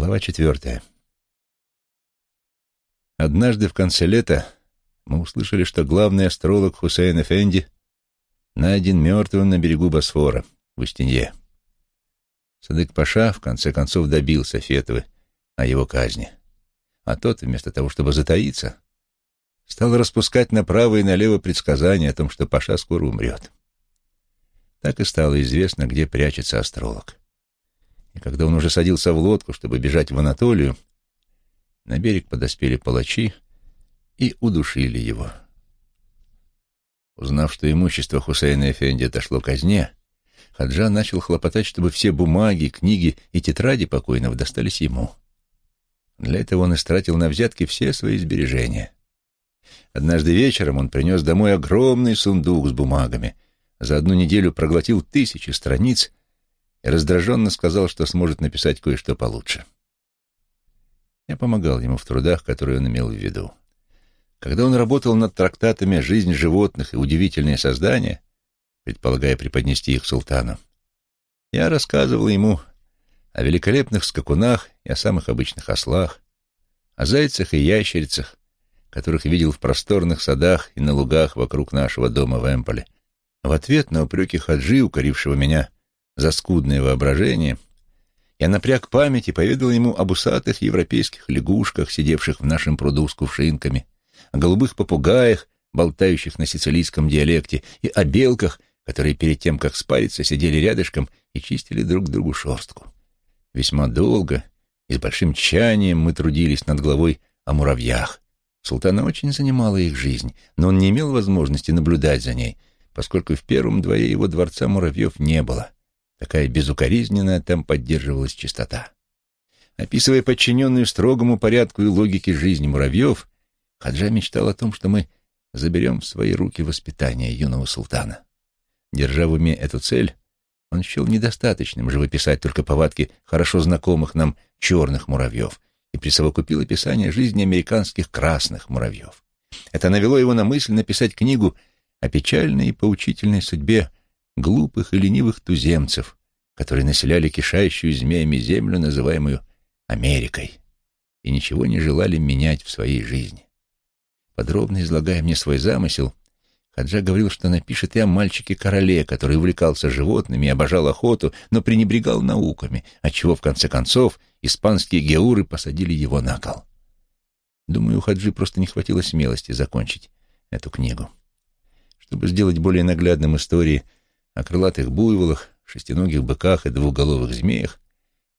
Глава четвертая. Однажды в конце лета мы услышали, что главный астролог Хусейн Эфенди найден мертвым на берегу Босфора, в Устинье. Садык Паша в конце концов добился Фетовы о его казни, а тот, вместо того, чтобы затаиться, стал распускать направо и налево предсказания о том, что Паша скоро умрет. Так и стало известно, где прячется астролог. Когда он уже садился в лодку, чтобы бежать в Анатолию, на берег подоспели палачи и удушили его. Узнав, что имущество Хусейна Эфенди отошло казне, Хаджа начал хлопотать, чтобы все бумаги, книги и тетради покойного достались ему. Для этого он истратил на взятки все свои сбережения. Однажды вечером он принес домой огромный сундук с бумагами, за одну неделю проглотил тысячи страниц и раздраженно сказал, что сможет написать кое-что получше. Я помогал ему в трудах, которые он имел в виду. Когда он работал над трактатами «Жизнь животных» и «Удивительные создания», предполагая преподнести их султану, я рассказывал ему о великолепных скакунах и о самых обычных ослах, о зайцах и ящерицах, которых видел в просторных садах и на лугах вокруг нашего дома в Эмполе. В ответ на упреки Хаджи, укорившего меня за скудное воображение, я напряг память и поведал ему об усатых европейских лягушках, сидевших в нашем пруду с кувшинками, о голубых попугаях, болтающих на сицилийском диалекте, и о белках, которые перед тем, как спариться, сидели рядышком и чистили друг другу шерстку. Весьма долго и с большим тщанием мы трудились над главой о муравьях. Султана очень занимала их жизнь, но он не имел возможности наблюдать за ней, поскольку в первом дворе его дворца муравьев не было. Такая безукоризненная там поддерживалась чистота. Описывая подчиненную строгому порядку и логике жизни муравьев, Хаджа мечтал о том, что мы заберем в свои руки воспитание юного султана. Держа в уме эту цель, он счел недостаточным живописать только повадки хорошо знакомых нам черных муравьев и присовокупил описание жизни американских красных муравьев. Это навело его на мысль написать книгу о печальной и поучительной судьбе глупых и ленивых туземцев, которые населяли кишащую змеями землю, называемую Америкой, и ничего не желали менять в своей жизни. Подробно излагая мне свой замысел, Хаджа говорил, что напишет и о мальчике-короле, который увлекался животными и обожал охоту, но пренебрегал науками, отчего, в конце концов, испанские геуры посадили его на кол. Думаю, у Хаджи просто не хватило смелости закончить эту книгу. Чтобы сделать более наглядным истории о крылатых буйволах, шестиногих быках и двухголовых змеях,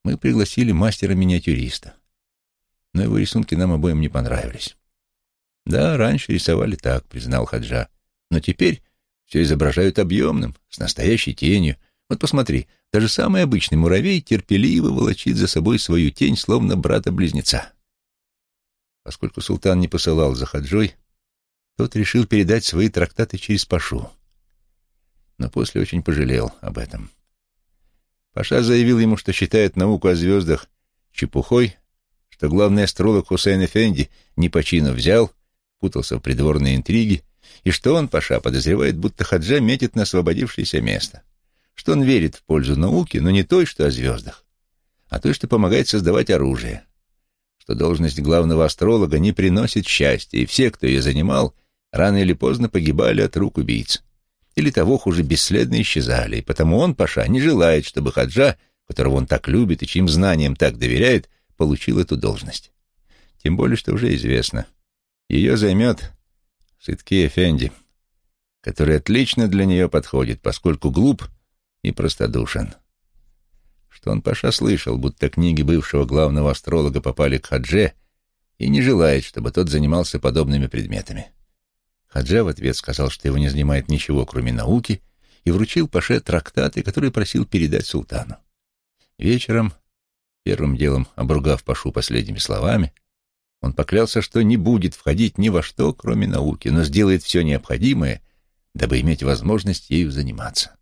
мы пригласили мастера-миниатюриста. Но его рисунки нам обоим не понравились. «Да, раньше рисовали так», — признал Хаджа. «Но теперь все изображают объемным, с настоящей тенью. Вот посмотри, даже самый обычный муравей терпеливо волочит за собой свою тень, словно брата-близнеца». Поскольку султан не посылал за Хаджой, тот решил передать свои трактаты через Пашу но после очень пожалел об этом. Паша заявил ему, что считает науку о звездах чепухой, что главный астролог Хусейн Эфенди не по чину взял, путался в придворные интриги, и что он, Паша, подозревает, будто Хаджа метит на освободившееся место, что он верит в пользу науки, но не той, что о звездах, а той, что помогает создавать оружие, что должность главного астролога не приносит счастья, и все, кто ее занимал, рано или поздно погибали от рук убийц или того хуже бесследно исчезали, и потому он, Паша, не желает, чтобы Хаджа, которого он так любит и чьим знаниям так доверяет, получил эту должность. Тем более, что уже известно. Ее займет Сытки Эфенди, который отлично для нее подходит, поскольку глуп и простодушен. Что он, Паша, слышал, будто книги бывшего главного астролога попали к Хадже и не желает, чтобы тот занимался подобными предметами. Хаджа в ответ сказал, что его не занимает ничего, кроме науки, и вручил Паше трактаты, которые просил передать султану. Вечером, первым делом обругав Пашу последними словами, он поклялся, что не будет входить ни во что, кроме науки, но сделает все необходимое, дабы иметь возможность ею заниматься.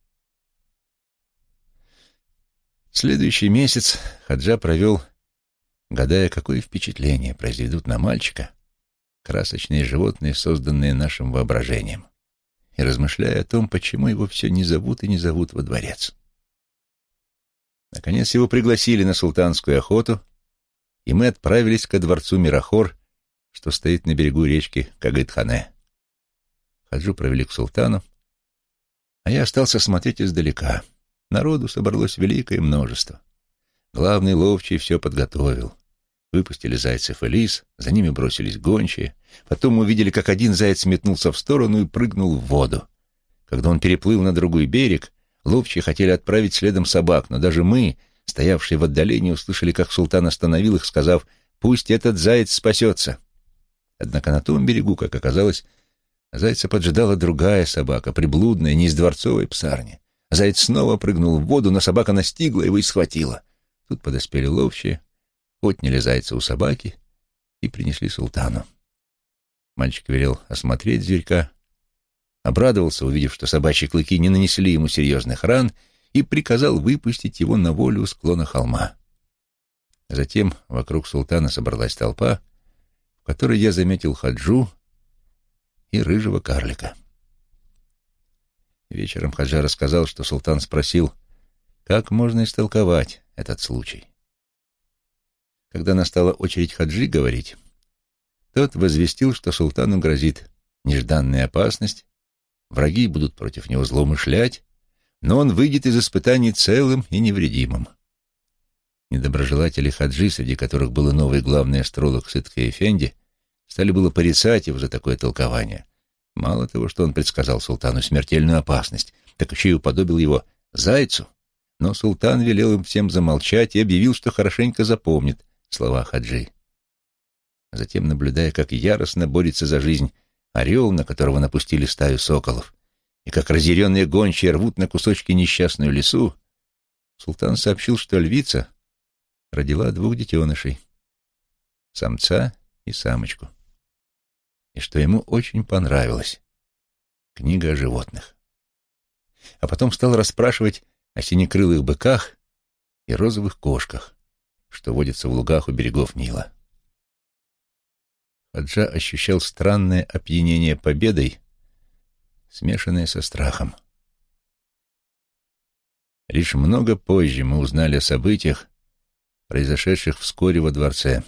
Следующий месяц Хаджа провел, гадая, какое впечатление произведут на мальчика красочные животные, созданные нашим воображением, и размышляя о том, почему его все не зовут и не зовут во дворец. Наконец его пригласили на султанскую охоту, и мы отправились ко дворцу Мирахор, что стоит на берегу речки Кагытхане. Хаджу провели к султану, а я остался смотреть издалека. Народу собралось великое множество. Главный ловчий все подготовил. Выпустили зайцев и лис, за ними бросились гончие. Потом увидели, как один заяц метнулся в сторону и прыгнул в воду. Когда он переплыл на другой берег, ловчие хотели отправить следом собак, но даже мы, стоявшие в отдалении, услышали, как султан остановил их, сказав «Пусть этот заяц спасется». Однако на том берегу, как оказалось, зайца поджидала другая собака, приблудная, не из дворцовой псарни. Заяц снова прыгнул в воду, но собака настигла его и схватила. Тут подоспели ловчие, отняли зайца у собаки и принесли султану. Мальчик велел осмотреть зверька, обрадовался, увидев, что собачьи клыки не нанесли ему серьезных ран, и приказал выпустить его на волю у склона холма. Затем вокруг султана собралась толпа, в которой я заметил хаджу и рыжего карлика. Вечером хаджа рассказал, что султан спросил, как можно истолковать этот случай. Когда настала очередь хаджи говорить, тот возвестил, что султану грозит нежданная опасность, враги будут против него злоумышлять, но он выйдет из испытаний целым и невредимым. Недоброжелатели хаджи, среди которых был и новый главный астролог Сытка Эфенди, стали было порицать его за такое толкование. Мало того, что он предсказал султану смертельную опасность, так еще и уподобил его зайцу. Но султан велел им всем замолчать и объявил, что хорошенько запомнит слова хаджи. Затем, наблюдая, как яростно борется за жизнь орел, на которого напустили стаю соколов, и как разъяренные гончие рвут на кусочки несчастную лису, султан сообщил, что львица родила двух детенышей — самца и самочку, и что ему очень понравилась книга о животных. А потом стал расспрашивать о синекрылых быках и розовых кошках, что водятся в лугах у берегов Нила. Хаджа ощущал странное опьянение победой смешанное со страхом. Лишь много позже мы узнали о событиях, произошедших вскоре во дворце.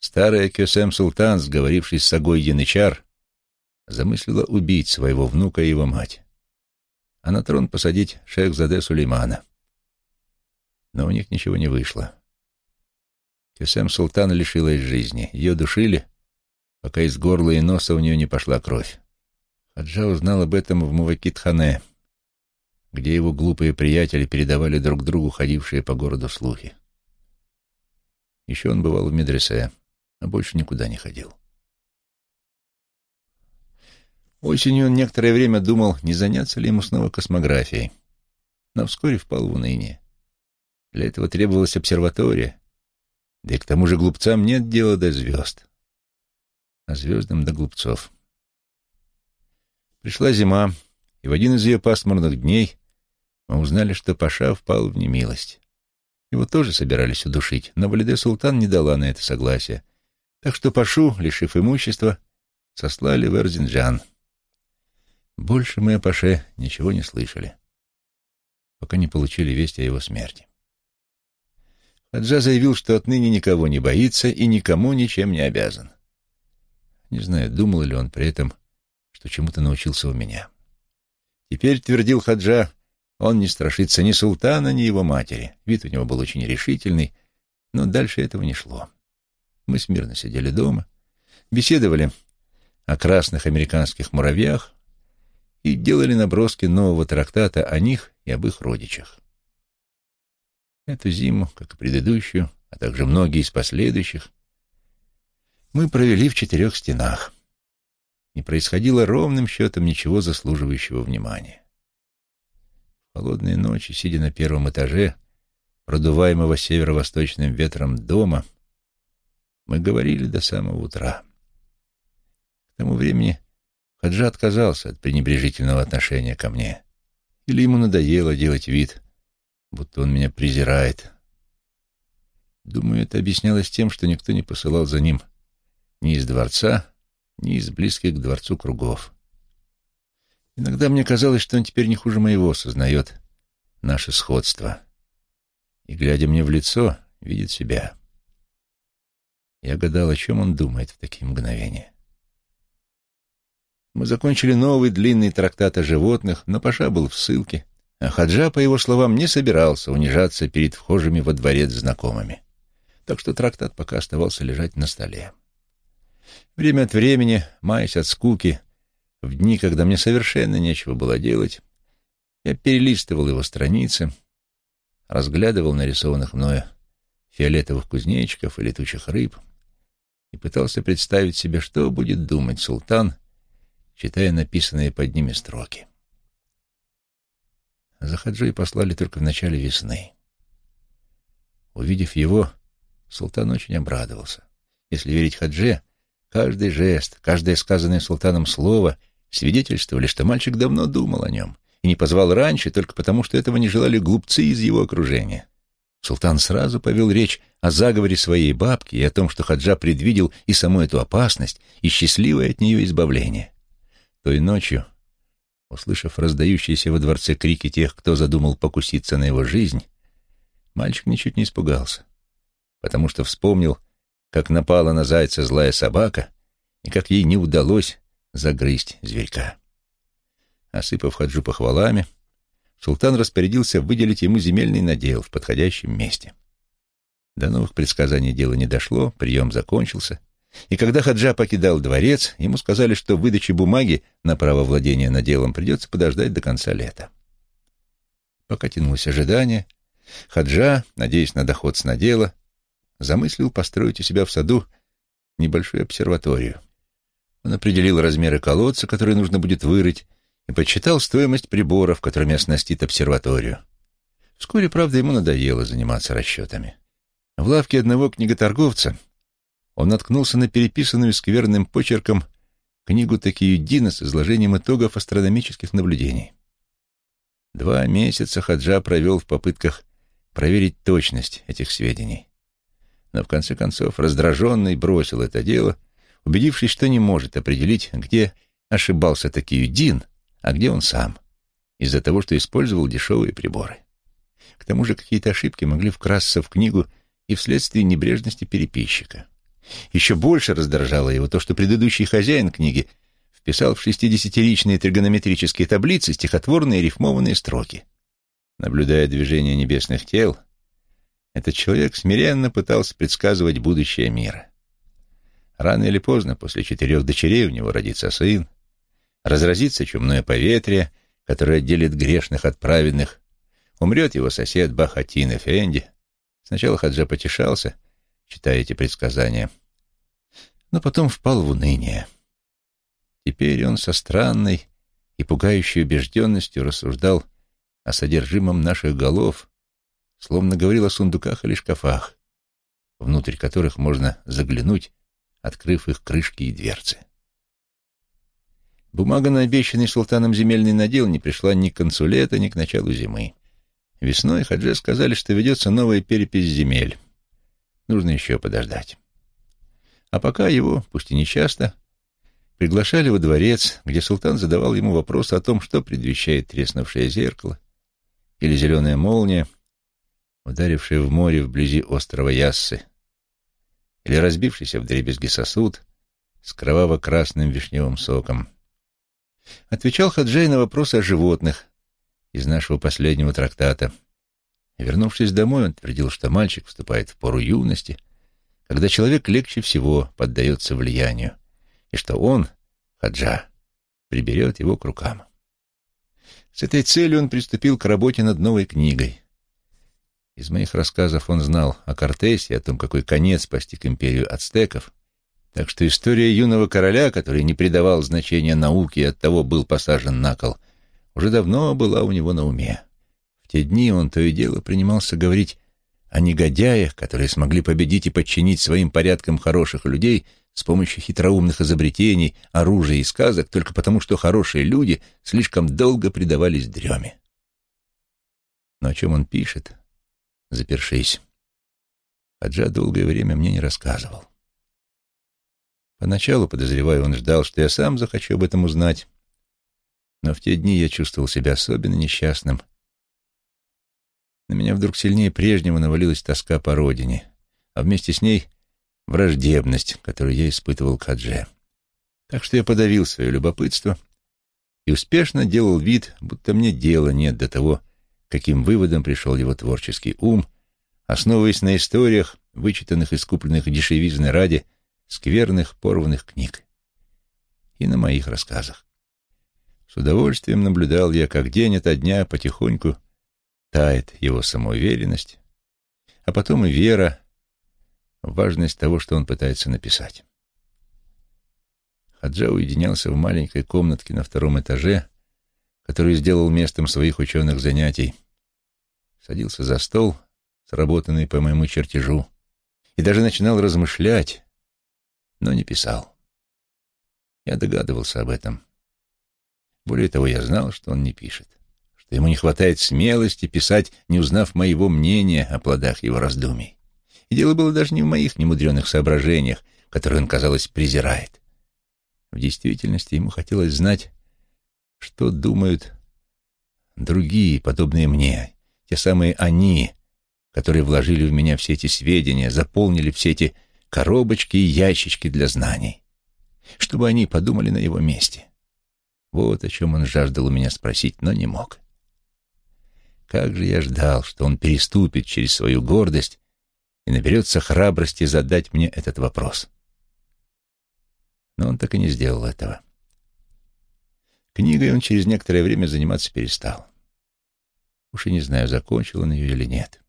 Старая Кесем Султан, сговорившись с Агой Янычар, замыслила убить своего внука и его мать, а на трон посадить шейх-заде Сулеймана. Но у них ничего не вышло. Кесем Султан лишилась жизни. Ее душили, пока из горла и носа у нее не пошла кровь. Хаджа узнал об этом в Мувакитхане, где его глупые приятели передавали друг другу ходившие по городу слухи. Еще он бывал в медресе, а больше никуда не ходил. Осенью он некоторое время думал, не заняться ли ему снова космографией, но вскоре впал в уныние. Для этого требовалась обсерватория, да и к тому же глупцам нет дела до звезд, а звездам до глупцов. Пришла зима, и в один из ее пасмурных дней мы узнали, что Паша впал в немилость. Его тоже собирались удушить, но Валиде Султан не дала на это согласия, так что Пашу, лишив имущества, сослали в Эрзинджан. Больше мы о Паше ничего не слышали, пока не получили весть о его смерти. Хаджа заявил, что отныне никого не боится и никому ничем не обязан. Не знаю, думал ли он при этом что чему-то научился у меня. Теперь, твердил Хаджа, он не страшится ни султана, ни его матери. Вид у него был очень решительный, но дальше этого не шло. Мы смирно сидели дома, беседовали о красных американских муравьях и делали наброски нового трактата о них и об их родичах. Эту зиму, как и предыдущую, а также многие из последующих, мы провели в четырех стенах не происходило ровным счетом ничего заслуживающего внимания. В холодные ночи, сидя на первом этаже, продуваемого северо-восточным ветром дома, мы говорили до самого утра. К тому времени Хаджа отказался от пренебрежительного отношения ко мне. Или ему надоело делать вид, будто он меня презирает. Думаю, это объяснялось тем, что никто не посылал за ним ни из дворца, ни из близких к дворцу кругов. Иногда мне казалось, что он теперь не хуже моего сознает наше сходство и, глядя мне в лицо, видит себя. Я гадал, о чем он думает в такие мгновения. Мы закончили новый длинный трактат о животных, но Паша был в ссылке, а Хаджа, по его словам, не собирался унижаться перед вхожими во дворец знакомыми. Так что трактат пока оставался лежать на столе. Время от времени, маясь от скуки, в дни, когда мне совершенно нечего было делать, я перелистывал его страницы, разглядывал нарисованных мною фиолетовых кузнечиков и летучих рыб и пытался представить себе, что будет думать султан, читая написанные под ними строки. За Хаджой послали только в начале весны. Увидев его, султан очень обрадовался. Если верить Хадже, каждый жест, каждое сказанное султаном слово свидетельствовали, что мальчик давно думал о нем и не позвал раньше только потому, что этого не желали глупцы из его окружения. Султан сразу повел речь о заговоре своей бабки и о том, что Хаджа предвидел и саму эту опасность, и счастливое от нее избавление. Той ночью, услышав раздающиеся во дворце крики тех, кто задумал покуситься на его жизнь, мальчик ничуть не испугался, потому что вспомнил, как напала на зайца злая собака и как ей не удалось загрызть зверька. Осыпав Хаджу похвалами, султан распорядился выделить ему земельный надел в подходящем месте. До новых предсказаний дело не дошло, прием закончился, и когда Хаджа покидал дворец, ему сказали, что выдачи бумаги на право владения наделом придется подождать до конца лета. Пока тянулось ожидание, Хаджа, надеясь на доход с надела, замыслил построить у себя в саду небольшую обсерваторию. Он определил размеры колодца, который нужно будет вырыть, и подсчитал стоимость приборов, которыми оснастит обсерваторию. Вскоре, правда, ему надоело заниматься расчетами. В лавке одного книготорговца он наткнулся на переписанную скверным почерком книгу Такиюддина с изложением итогов астрономических наблюдений. Два месяца Хаджа провел в попытках проверить точность этих сведений. Но в конце концов раздраженный бросил это дело, убедившись, что не может определить, где ошибался Такиюддин, а где он сам, из-за того, что использовал дешевые приборы. К тому же какие-то ошибки могли вкрасться в книгу и вследствие небрежности переписчика. Еще больше раздражало его то, что предыдущий хозяин книги вписал в шестидесятиричные тригонометрические таблицы стихотворные рифмованные строки. Наблюдая движение небесных тел, этот человек смиренно пытался предсказывать будущее мира. Рано или поздно, после четырех дочерей, у него родится сын, разразится чумное поветрие, которое отделит грешных от праведных, умрет его сосед Бахатин Эфенди. Сначала Хаджа потешался, читая эти предсказания, но потом впал в уныние. Теперь он со странной и пугающей убежденностью рассуждал о содержимом наших голов, словно говорил о сундуках или шкафах, внутрь которых можно заглянуть, открыв их крышки и дверцы. Бумага на обещанный султаном земельный надел не пришла ни к концу лета, ни к началу зимы. Весной Хадже сказали, что ведется новая перепись земель. Нужно еще подождать. А пока его, пусть и нечасто, приглашали во дворец, где султан задавал ему вопросы о том, что предвещает треснувшее зеркало или зеленая молния, ударившая в море вблизи острова Яссы, или разбившийся в дребезги сосуд с кроваво-красным вишневым соком. Отвечал Хаджей на вопросы о животных из нашего последнего трактата. Вернувшись домой, он твердил, что мальчик вступает в пору юности, когда человек легче всего поддается влиянию, и что он, Хаджа, приберет его к рукам. С этой целью он приступил к работе над новой книгой. Из моих рассказов он знал о Кортесе, о том, какой конец постиг империю ацтеков, так что история юного короля, который не придавал значения науке и оттого был посажен на кол, уже давно была у него на уме. Те дни он то и дело принимался говорить о негодяях, которые смогли победить и подчинить своим порядкам хороших людей с помощью хитроумных изобретений, оружия и сказок, только потому, что хорошие люди слишком долго предавались дреме. Но о чем он пишет, запершись, Хаджа долгое время мне не рассказывал. Поначалу, подозреваю, он ждал, что я сам захочу об этом узнать. Но в те дни я чувствовал себя особенно несчастным. На меня вдруг сильнее прежнего навалилась тоска по родине, а вместе с ней враждебность, которую я испытывал к Хадже. Так что я подавил свое любопытство и успешно делал вид, будто мне дела нет до того, каким выводом пришел его творческий ум, основываясь на историях, вычитанных и скупленных дешевизны ради скверных порванных книг, и на моих рассказах. С удовольствием наблюдал я, как день ото дня потихоньку тает его самоуверенность, а потом и вера в важность того, что он пытается написать. Хаджа уединялся в маленькой комнатке на втором этаже, которую сделал местом своих ученых занятий, садился за стол, сработанный по моему чертежу, и даже начинал размышлять, но не писал. Я догадывался об этом. Более того, я знал, что он не пишет, что ему не хватает смелости писать, не узнав моего мнения о плодах его раздумий. И дело было даже не в моих немудреных соображениях, которые он, казалось, презирает. В действительности ему хотелось знать, что думают другие, подобные мне, те самые «они», которые вложили в меня все эти сведения, заполнили все эти коробочки и ящички для знаний, чтобы они подумали на его месте. Вот о чем он жаждал у меня спросить, но не мог. Как же я ждал, что он переступит через свою гордость и наберется храбрости задать мне этот вопрос но он так и не сделал этого. Книгой он через некоторое время заниматься перестал. Уж и не знаю, закончил он ее или нет.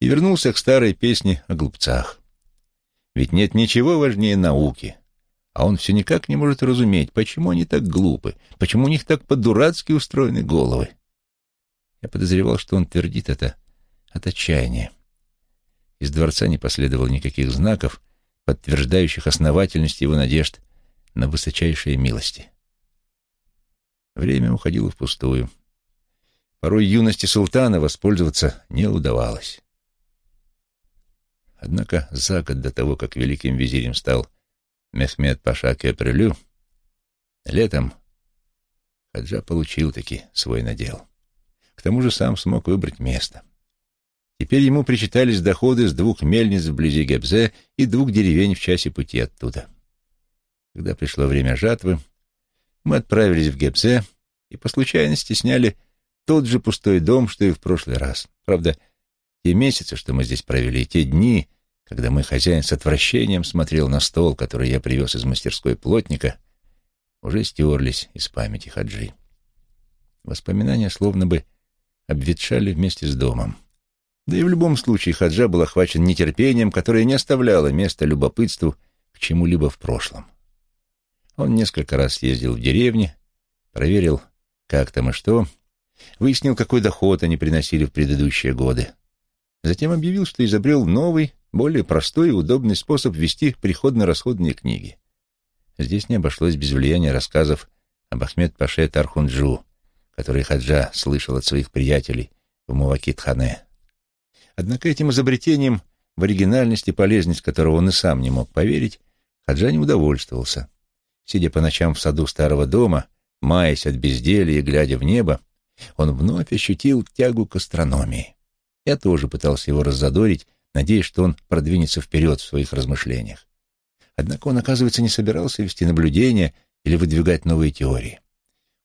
И вернулся к старой песне о глупцах. Ведь нет ничего важнее науки, а он все никак не может разуметь, почему они так глупы, почему у них так по-дурацки устроены головы. Я подозревал, что он твердит это от отчаяния. Из дворца не последовало никаких знаков, подтверждающих основательность его надежд на высочайшие милости. Время уходило впустую. Порой юности султана воспользоваться не удавалось. Однако за год до того, как великим визирем стал Мехмед Паша Кепрелю, летом Хаджа получил таки свой надел. К тому же сам смог выбрать место. Теперь ему причитались доходы с двух мельниц вблизи Гебзе и двух деревень в часе пути оттуда. Когда пришло время жатвы, мы отправились в Гебзе и по случайности сняли тот же пустой дом, что и в прошлый раз. Правда, те месяцы, что мы здесь провели, те дни, когда мой хозяин с отвращением смотрел на стол, который я привез из мастерской плотника, уже стерлись из памяти Хаджи. Воспоминания словно бы обветшали вместе с домом. Да и в любом случае Хаджа был охвачен нетерпением, которое не оставляло места любопытству к чему-либо в прошлом. Он несколько раз ездил в деревни, проверил, как там и что, выяснил, какой доход они приносили в предыдущие годы. Затем объявил, что изобрел новый, более простой и удобный способ вести приходно-расходные книги. Здесь не обошлось без влияния рассказов об Ахмед Паше Тархунджу, который Хаджа слышал от своих приятелей в Мувакит-Хане. Однако этим изобретением, в оригинальность и полезность которого он и сам не мог поверить, Хаджа не удовольствовался. Сидя по ночам в саду старого дома, маясь от безделья и глядя в небо, он вновь ощутил тягу к астрономии. Я тоже пытался его раззадорить, надеясь, что он продвинется вперед в своих размышлениях. Однако он, оказывается, не собирался вести наблюдения или выдвигать новые теории.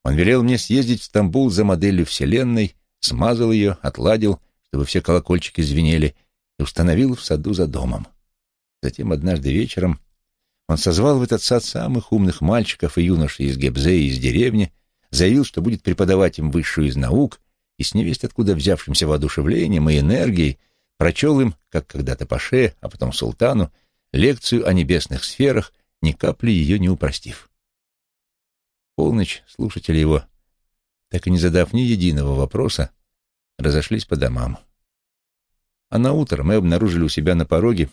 Он велел мне съездить в Стамбул за моделью Вселенной, смазал ее, отладил чтобы все колокольчики звенели, и установил в саду за домом. Затем однажды вечером он созвал в этот сад самых умных мальчиков и юношей из Гебзе и из деревни, заявил, что будет преподавать им высшую из наук, и с невесть откуда взявшимся воодушевлением и энергией прочел им, как когда-то Паше, а потом Султану, лекцию о небесных сферах, ни капли ее не упростив. Полночь слушатели его, так и не задав ни единого вопроса, разошлись по домам. А на утро мы обнаружили у себя на пороге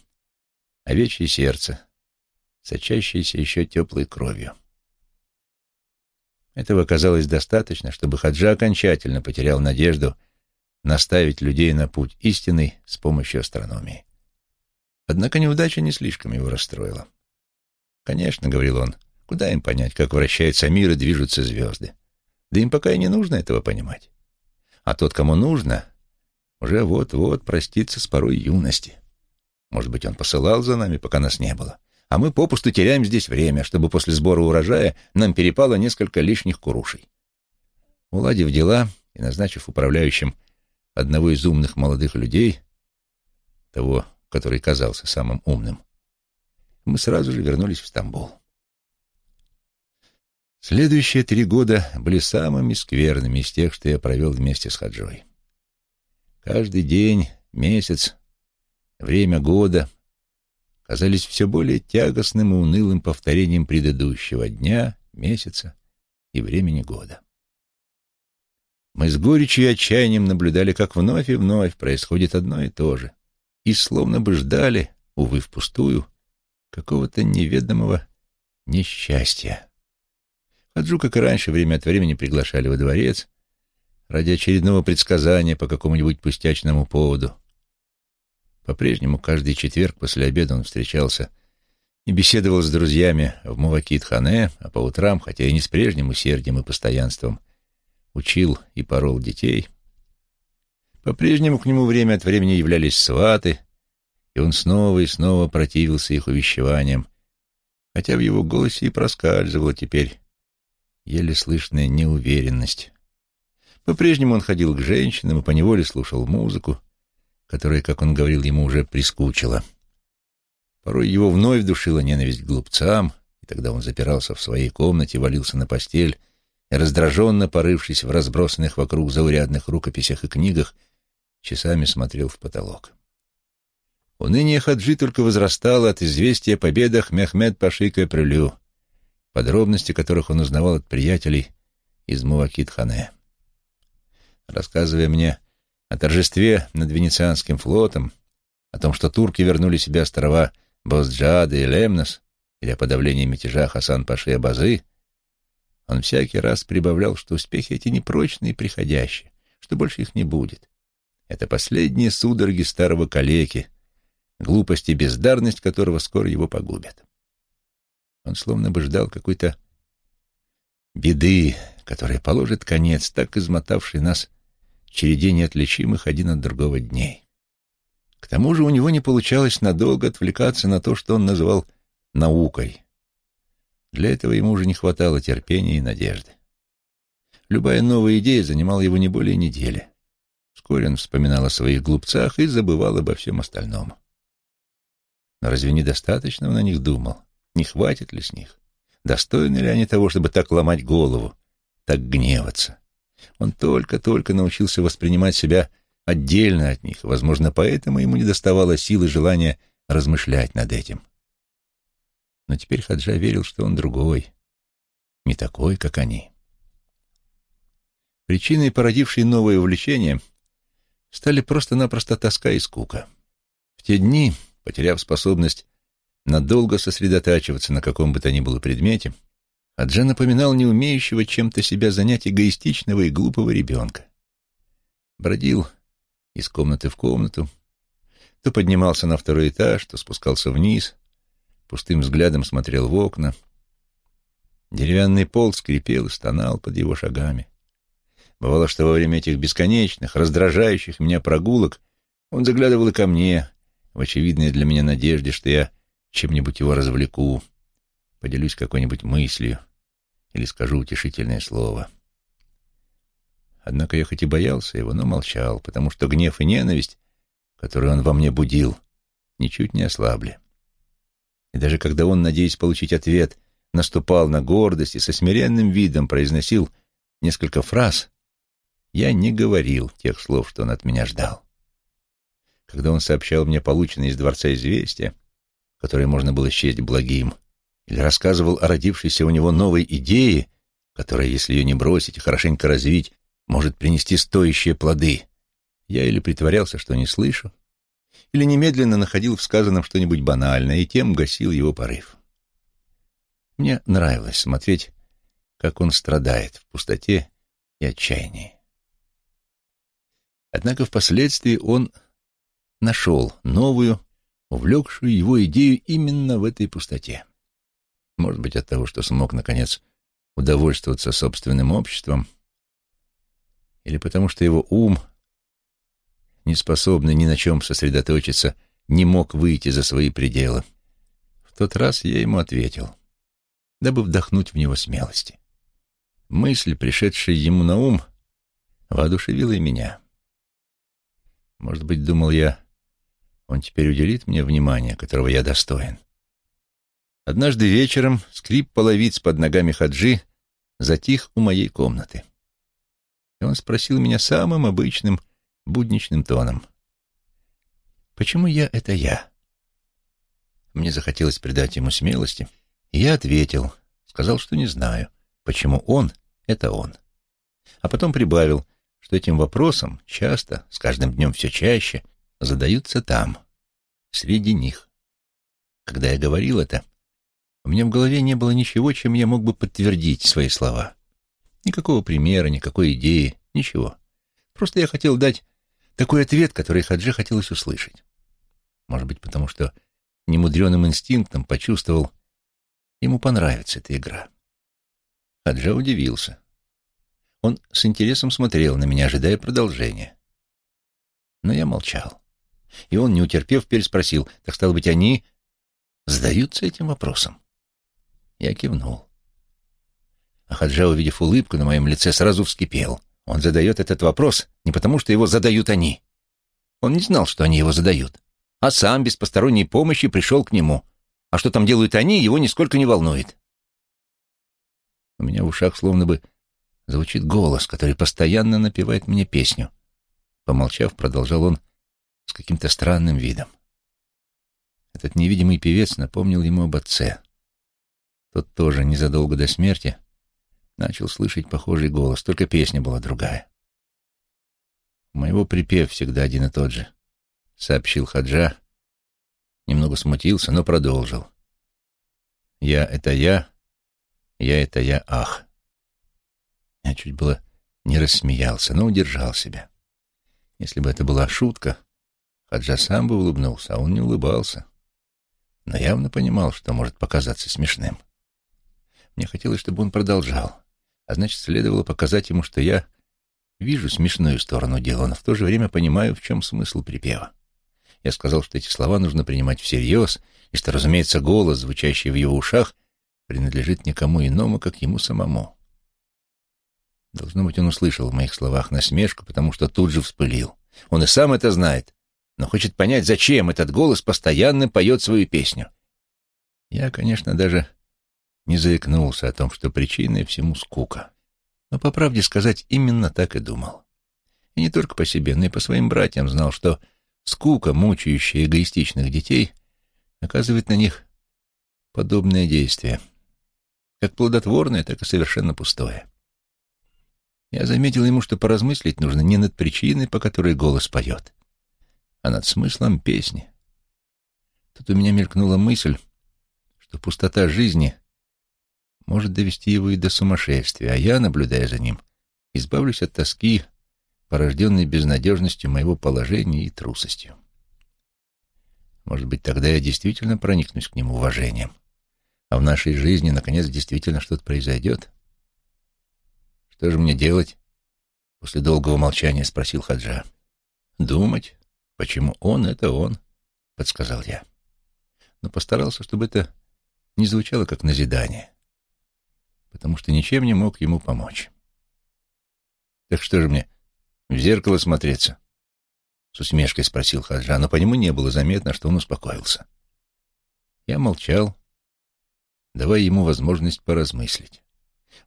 овечье сердце, сочащееся еще теплой кровью. Этого оказалось достаточно, чтобы Хаджа окончательно потерял надежду наставить людей на путь истинный с помощью астрономии. Однако неудача не слишком его расстроила. «Конечно», — говорил он, — «куда им понять, как вращается мир и движутся звезды? Да им пока и не нужно этого понимать. А тот, кому нужно, уже вот-вот простится с порой юности. Может быть, он посылал за нами, пока нас не было. А мы попусту теряем здесь время, чтобы после сбора урожая нам перепало несколько лишних курушей. Уладив дела и назначив управляющим одного из умных молодых людей, того, который казался самым умным, мы сразу же вернулись в Стамбул. Следующие три года были самыми скверными из тех, что я провел вместе с Хаджой. Каждый день, месяц, время года казались все более тягостным и унылым повторением предыдущего дня, месяца и времени года. Мы с горечью и отчаянием наблюдали, как вновь и вновь происходит одно и то же, и словно бы ждали, увы, впустую, какого-то неведомого несчастья. Хаджу, как и раньше, время от времени приглашали во дворец ради очередного предсказания по какому-нибудь пустячному поводу. По-прежнему каждый четверг после обеда он встречался и беседовал с друзьями в Мувакит-хане, а по утрам, хотя и не с прежним усердием и постоянством, учил и порол детей. По-прежнему к нему время от времени являлись сваты, и он снова и снова противился их увещеваниям, хотя в его голосе и проскальзывала теперь еле слышная неуверенность. По-прежнему он ходил к женщинам и поневоле слушал музыку, которая, как он говорил, ему уже прискучила. Порой его вновь душила ненависть к глупцам, и тогда он запирался в своей комнате, валился на постель и, раздраженно порывшись в разбросанных вокруг заурядных рукописях и книгах, часами смотрел в потолок. Уныние Хаджи только возрастало от известия о победах Мехмед Паши Капрелю, подробности которых он узнавал от приятелей из Мувакит-хане. Рассказывая мне о торжестве над Венецианским флотом, о том, что турки вернули себе острова Босджада и Лемнос, или о подавлении мятежа Хасан-Паши Абазы, он всякий раз прибавлял, что успехи эти непрочные и приходящие, что больше их не будет. Это последние судороги старого калеки, глупость и бездарность которого скоро его погубят. Он словно бы ждал какой-то беды, которая положит конец так измотавшей нас череде неотличимых один от другого дней. К тому же у него не получалось надолго отвлекаться на то, что он называл наукой. Для этого ему уже не хватало терпения и надежды. Любая новая идея занимала его не более недели. Вскоре он вспоминал о своих глупцах и забывал обо всем остальном. Но разве недостаточно он о них думал? Не хватит ли с них? Достойны ли они того, чтобы так ломать голову, так гневаться? Он только-только научился воспринимать себя отдельно от них, возможно, поэтому ему не доставало силы желания размышлять над этим. Но теперь Хаджа верил, что он другой, не такой, как они. Причиной, породившей новое увлечение, стали просто-напросто тоска и скука. В те дни, потеряв способность надолго сосредотачиваться на каком бы то ни было предмете, Аджа напоминал не умеющего чем-то себя занять эгоистичного и глупого ребенка. Бродил из комнаты в комнату, то поднимался на второй этаж, то спускался вниз, пустым взглядом смотрел в окна. Деревянный пол скрипел и стонал под его шагами. Бывало, что во время этих бесконечных, раздражающих меня прогулок он заглядывал и ко мне, в очевидной для меня надежде, что я чем-нибудь его развлеку, поделюсь какой-нибудь мыслью или скажу утешительное слово. Однако я хоть и боялся его, но молчал, потому что гнев и ненависть, которые он во мне будил, ничуть не ослабли. И даже когда он, надеясь получить ответ, наступал на гордость и со смиренным видом произносил несколько фраз, я не говорил тех слов, что он от меня ждал. Когда он сообщал мне полученные из дворца известия, которое можно было счесть благим, или рассказывал о родившейся у него новой идее, которая, если ее не бросить и хорошенько развить, может принести стоящие плоды. Я или притворялся, что не слышу, или немедленно находил в сказанном что-нибудь банальное и тем гасил его порыв. Мне нравилось смотреть, как он страдает в пустоте и отчаянии. Однако впоследствии он нашел новую, увлекшую его идею именно в этой пустоте. Может быть, от того, что смог, наконец, удовольствоваться собственным обществом, или потому что его ум, не способный ни на чем сосредоточиться не мог выйти за свои пределы. В тот раз я ему ответил, дабы вдохнуть в него смелости. Мысль, пришедшая ему на ум, воодушевила и меня. Может быть, думал я, он теперь уделит мне внимание, которого я достоин. Однажды вечером скрип половиц под ногами Хаджи затих у моей комнаты. И он спросил меня самым обычным, будничным тоном. «Почему я — это я?» Мне захотелось придать ему смелости, и я ответил, сказал, что не знаю, почему он — это он. А потом прибавил, что этим вопросом часто, с каждым днем все чаще, задаются там, среди них. Когда я говорил это, у меня в голове не было ничего, чем я мог бы подтвердить свои слова. Никакого примера, никакой идеи, ничего. Просто я хотел дать такой ответ, который Хаджи хотелось услышать. Может быть, потому что немудреным инстинктом почувствовал, ему понравится эта игра. Хаджа удивился. Он с интересом смотрел на меня, ожидая продолжения. Но я молчал. И он, не утерпев, переспросил, так стало быть, они задаются этим вопросом. Я кивнул. А Хаджа, увидев улыбку на моем лице, сразу вскипел. Он задает этот вопрос не потому, что его задают они. Он не знал, что они его задают, а сам без посторонней помощи пришел к нему. А что там делают они, его нисколько не волнует. У меня в ушах словно бы звучит голос, который постоянно напевает мне песню. Помолчав, продолжал он с каким-то странным видом. Этот невидимый певец напомнил ему об отце. Тот тоже незадолго до смерти начал слышать похожий голос, только песня была другая. «У моего припев всегда один и тот же», — сообщил Хаджа. Немного смутился, но продолжил. «Я — это я, я — это я, ах». Я чуть было не рассмеялся, но удержал себя. Если бы это была шутка, Хаджа сам бы улыбнулся, а он не улыбался. Но явно понимал, что может показаться смешным. — мне хотелось, чтобы он продолжал. А значит, следовало показать ему, что я вижу смешную сторону дела, но в то же время понимаю, в чем смысл припева. Я сказал, что эти слова нужно принимать всерьез, и что, разумеется, голос, звучащий в его ушах, принадлежит никому иному, как ему самому. Должно быть, он услышал в моих словах насмешку, потому что тут же вспылил. Он и сам это знает, но хочет понять, зачем этот голос постоянно поет свою песню. Я, конечно, даже не заикнулся о том, что причиной всему скука. Но, по правде сказать, именно так и думал. И не только по себе, но и по своим братьям знал, что скука, мучающая эгоистичных детей, оказывает на них подобное действие. Как плодотворное, так и совершенно пустое. Я заметил ему, что поразмыслить нужно не над причиной, по которой голос поет, а над смыслом песни. Тут у меня мелькнула мысль, что пустота жизни может довести его и до сумасшествия, а я, наблюдая за ним, избавлюсь от тоски, порожденной безнадежностью моего положения и трусостью. Может быть, тогда я действительно проникнусь к нему уважением, а в нашей жизни, наконец, действительно что-то произойдет. Что же мне делать? После долгого молчания спросил Хаджа. Думать, почему он — это он, — подсказал я. Но постарался, чтобы это не звучало как назидание потому что ничем не мог ему помочь. «Так что же мне, в зеркало смотреться?» С усмешкой спросил Хаджа, но по нему не было заметно, что он успокоился. Я молчал, давая ему возможность поразмыслить.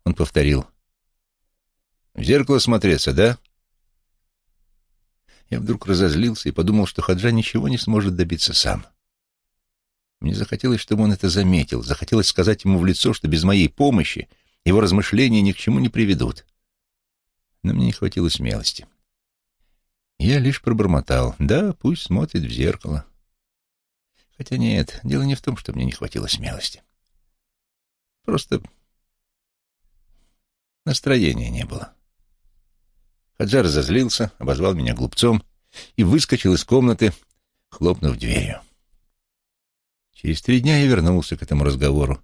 Он повторил. «В зеркало смотреться, да?» Я вдруг разозлился и подумал, что Хаджа ничего не сможет добиться сам. Мне захотелось, чтобы он это заметил, захотелось сказать ему в лицо, что без моей помощи его размышления ни к чему не приведут. Но мне не хватило смелости. Я лишь пробормотал. Да, пусть смотрит в зеркало. Хотя нет, дело не в том, что мне не хватило смелости. Просто настроения не было. Хаджар разозлился, обозвал меня глупцом и выскочил из комнаты, хлопнув дверью. Через три дня я вернулся к этому разговору,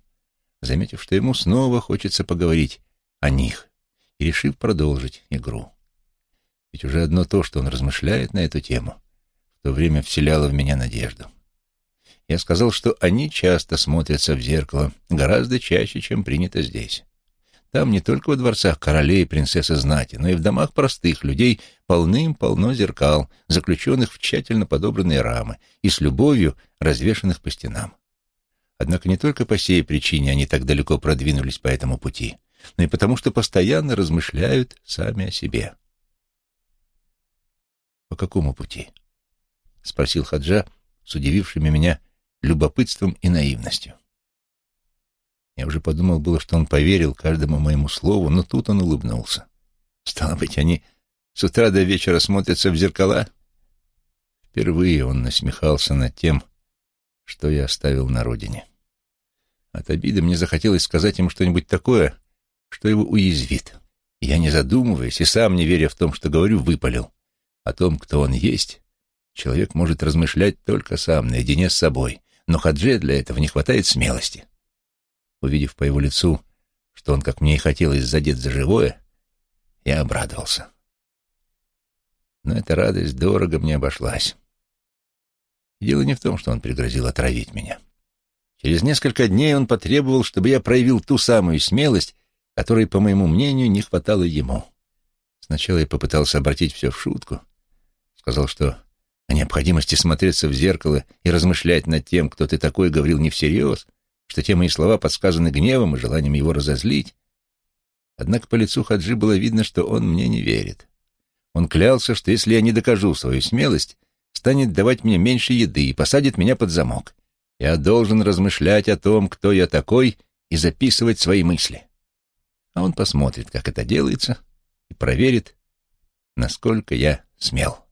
заметив, что ему снова хочется поговорить о них, и решив продолжить игру. Ведь уже одно то, что он размышляет на эту тему, в то время вселяло в меня надежду. Я сказал, что они часто смотрятся в зеркало, гораздо чаще, чем принято здесь. Там не только во дворцах королей и принцессы знати, но и в домах простых людей полным-полно зеркал, заключенных в тщательно подобранные рамы и с любовью развешанных по стенам. Однако не только по сей причине они так далеко продвинулись по этому пути, но и потому, что постоянно размышляют сами о себе. «По какому пути?» — спросил Хаджа с удивившими меня любопытством и наивностью. Я уже подумал было, что он поверил каждому моему слову, но тут он улыбнулся. Стало быть, они с утра до вечера смотрятся в зеркала? Впервые он насмехался над тем, что я оставил на родине. От обиды мне захотелось сказать ему что-нибудь такое, что его уязвит. я, не задумываясь и сам не веря в том, что говорю, выпалил. О том, кто он есть, человек может размышлять только сам, наедине с собой, но Хадже для этого не хватает смелости. Увидев по его лицу, что он, как мне и хотелось, задет за живое, я обрадовался. Но эта радость дорого мне обошлась. дело не в том, что он пригрозил отравить меня. Через несколько дней он потребовал, чтобы я проявил ту самую смелость, которой, по моему мнению, не хватало ему. Сначала я попытался обратить все в шутку. Сказал, что о необходимости смотреться в зеркало и размышлять над тем, кто ты такой, говорил не всерьез — что те мои слова подсказаны гневом и желанием его разозлить. Однако по лицу Хаджи было видно, что он мне не верит. Он клялся, что если я не докажу свою смелость, станет давать мне меньше еды и посадит меня под замок. Я должен размышлять о том, кто я такой, и записывать свои мысли. А он посмотрит, как это делается, и проверит, насколько я смел.